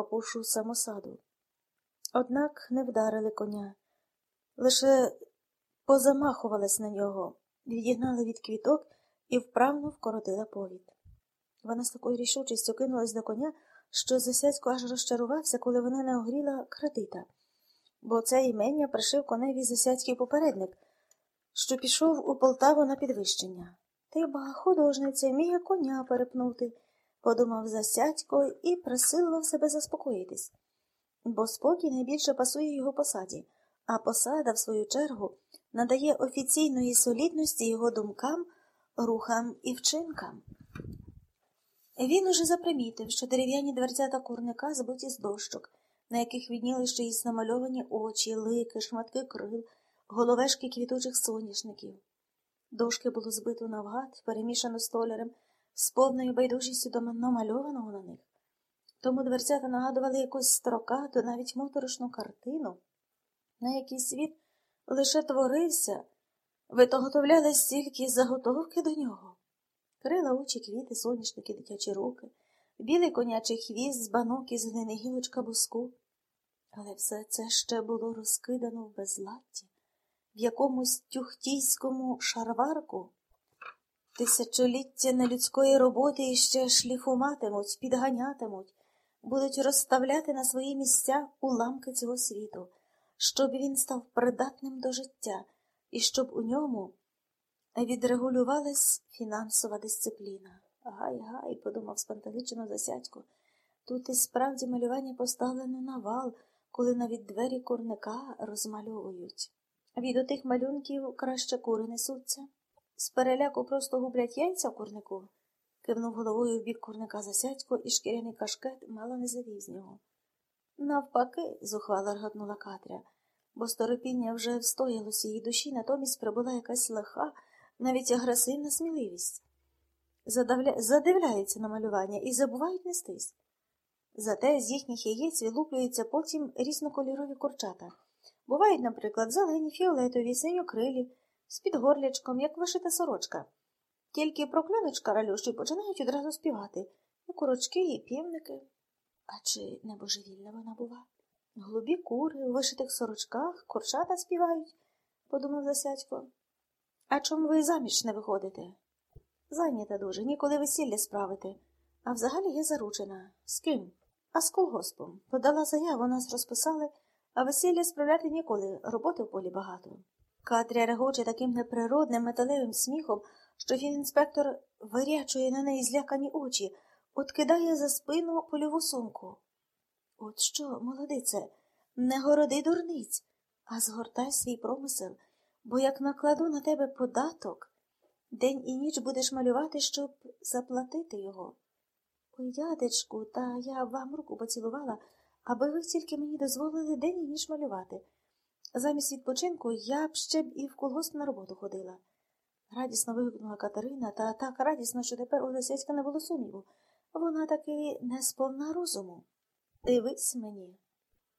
папушу самосаду. Однак не вдарили коня, лише позамахувались на нього, відігнали від квіток і вправно вкоротила повід. Вона з такою рішучістю кинулась до коня, що засядько аж розчарувався, коли вона не огріла кредита, бо це імення пришив коневі засядький попередник, що пішов у Полтаву на підвищення. Ти ба, художниця, вміє коня перепнути, подумав засядько і присилував себе заспокоїтись, бо спокій найбільше пасує його посаді, а посада, в свою чергу, надає офіційної солідності його думкам, рухам і вчинкам. Він уже запримітив, що дерев'яні дверцята курника збиті з дощок, на яких відніли й намальовані очі, лики, шматки крил, головешки квітучих соняшників. Дошки було збито навгад, перемішано столярем, з повною байдужістю до намальованого на них. Тому дверцята нагадували якусь строкату, навіть моторошну картину, на якій світ лише творився, витоготовляли стільки заготовки до нього. Крила очі, квіти, соняшники, дитячі руки, білий конячий хвіст, збанок із глини гілочка буску. Але все це ще було розкидано в безладді, в якомусь тюхтійському шарварку. Тисячоліття нелюдської роботи іще шліфуматимуть, підганятимуть, будуть розставляти на свої місця уламки цього світу, щоб він став придатним до життя і щоб у ньому відрегулювалась фінансова дисципліна. Гай, гай, подумав спантеличено засядько. Тут і справді малювання поставлено на вал, коли навіть двері курника розмальовують. Від отих малюнків краще кури несуться. З переляку просто гублять яйця в курнику, кивнув головою в бік курника засядько, і шкіряний кашкет мало не завів з нього. Навпаки, зухвало рготнула Катря, бо сторопіння вже встоялося її душі, натомість прибула якась лиха, навіть агресивна сміливість. Задавля... Задивляються на малювання і забувають нестись. Зате з їхніх яєць вилуплюються потім різнокольорові курчата. Бувають, наприклад, зелені, фіолетові, синьокрилі, з під горлячком, як вишита сорочка. Тільки проклянуть шкаралющі починають одразу співати і курочки, і півники. А чи не божевільна вона була? Голубі кури у вишитих сорочках, курчата співають, подумав засядько. А чому ви заміж не виходите? Зайнята дуже, ніколи весілля справити. А взагалі я заручена. З ким? А з колгоспом. Подала заяву, нас розписали, а весілля справляти ніколи, роботи в полі багато. Катря регоче таким неприродним металевим сміхом, що фінінспектор вирячує на неї злякані очі, от кидає за спину польову сумку. От що, молодице, не городи дурниць, а згортай свій промисел, бо як накладу на тебе податок, день і ніч будеш малювати, щоб заплатити його. Ой, дядечку, та я вам руку поцілувала, аби ви тільки мені дозволили день і ніч малювати. Замість відпочинку я б ще б і в колгосп на роботу ходила. Радісно вигукнула Катерина, та так радісно, що тепер у Лисецька не було сумніву. Вона таки не сповна розуму. Дивись мені.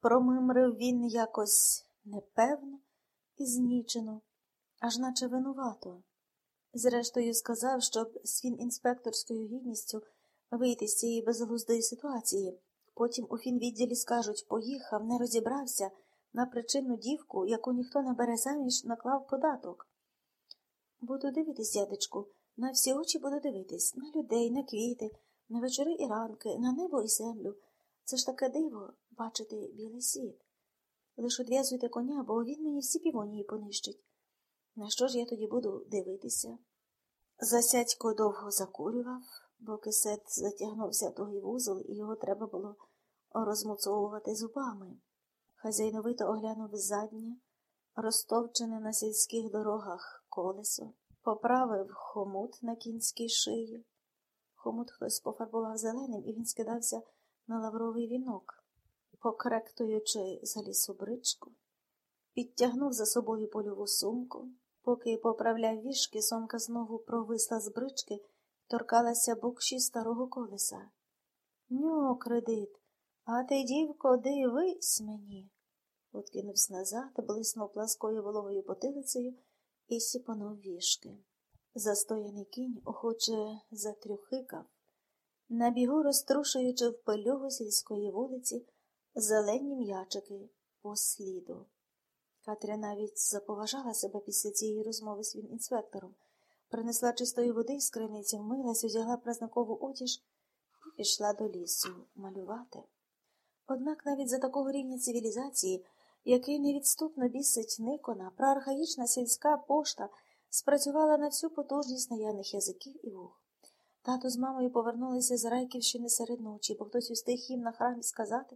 Промимрив він якось непевно і знічено, аж наче винувато. Зрештою, сказав, щоб з фінінспекторською гідністю вийти з цієї безглуздої ситуації. Потім у фінвідділі скажуть поїхав, не розібрався на причинну дівку, яку ніхто не бере заміж, наклав податок. Буду дивитись, дядечку, на всі очі буду дивитись, на людей, на квіти, на вечори і ранки, на небо і землю. Це ж таке диво бачити білий світ. Лиш одв'язуйте коня, бо він мені всі півонії понищить. На що ж я тоді буду дивитися? Засядько довго закурював, бо кисет затягнувся тугий вузол, і його треба було розмуцовувати зубами. Хазяйновито оглянув заднє, розтовчене на сільських дорогах колесо, поправив хомут на кінській шиї. Хомут хтось пофарбував зеленим, і він скидався на лавровий вінок, покректуючи за лісу бричку, підтягнув за собою польову сумку. Поки поправляв вішки, сумка знову провисла з брички, торкалася букші старого колеса. Ньо, кредит, а ти, дівко, дивись мені. Откинувся назад, блиснув пласкою вологою потилицею і сіпанув вішки. Застояний кінь охоче затрюхикав, на бігу розтрушуючи в пилюгу сільської вулиці зелені м'ячики по сліду. Катря навіть заповажала себе після цієї розмови з інспектором, принесла чистої води з криниці, вмилась, одягла празникову одіж і пішла до лісу малювати. Однак навіть за такого рівня цивілізації, який невідступно бісить Никона, проархаїчна сільська пошта спрацювала на всю потужність наявних язиків і вух. Тато з мамою повернулися з Райківщини серед ночі, бо хтось устиг їм на храмі сказати,